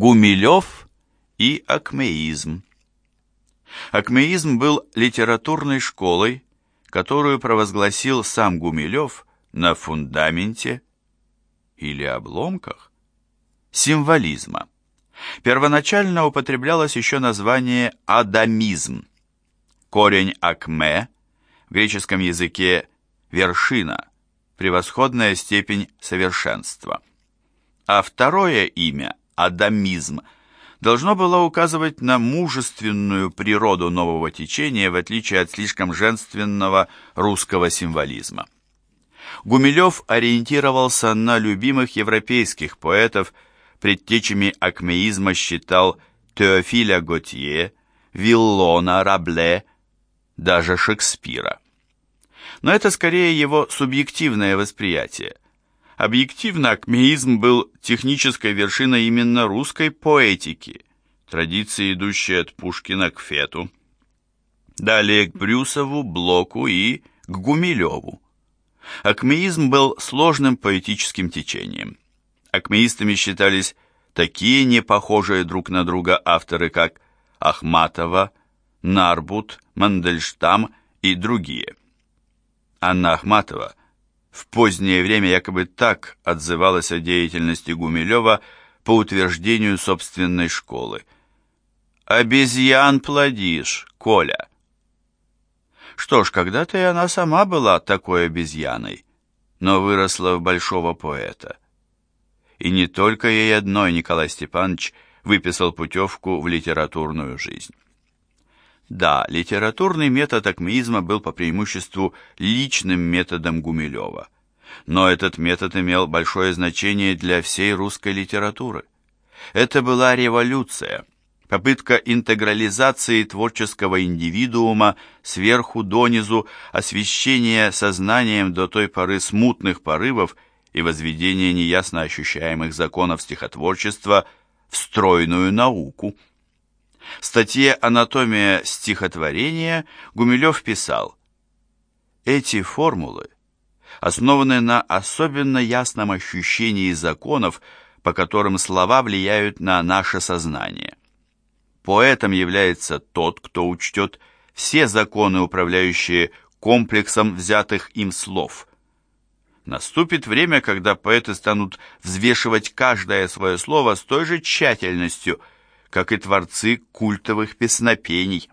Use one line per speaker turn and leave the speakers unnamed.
Гумилев и акмеизм. Акмеизм был литературной школой, которую провозгласил сам Гумилев на фундаменте или обломках символизма. Первоначально употреблялось еще название адамизм. Корень акме в греческом языке вершина, превосходная степень совершенства. А второе имя адамизм должно было указывать на мужественную природу нового течения в отличие от слишком женственного русского символизма. Гумилев ориентировался на любимых европейских поэтов, предтечами акмеизма считал Теофиля Готье, Виллона, Рабле, даже Шекспира. Но это скорее его субъективное восприятие. Объективно акмеизм был технической вершиной именно русской поэтики, традиции, идущей от Пушкина к Фету, далее к Брюсову, Блоку и к Гумилеву. Акмеизм был сложным поэтическим течением. Акмеистами считались такие непохожие друг на друга авторы, как Ахматова, Нарбут, Мандельштам и другие. Анна Ахматова в позднее время якобы так отзывалась о деятельности Гумилева по утверждению собственной школы. «Обезьян плодишь, Коля!» Что ж, когда-то и она сама была такой обезьяной, но выросла в большого поэта. И не только ей одной Николай Степанович выписал путевку в литературную жизнь. Да, литературный метод акмеизма был по преимуществу личным методом Гумилева. Но этот метод имел большое значение для всей русской литературы. Это была революция – попытка интегрализации творческого индивидуума сверху донизу, освещения сознанием до той поры смутных порывов и возведения неясно ощущаемых законов стихотворчества в стройную науку. В статье «Анатомия стихотворения» Гумилев писал «Эти формулы основаны на особенно ясном ощущении законов, по которым слова влияют на наше сознание. Поэтом является тот, кто учтет все законы, управляющие комплексом взятых им слов. Наступит время, когда поэты станут взвешивать каждое свое слово с той же тщательностью, как и творцы культовых песнопений.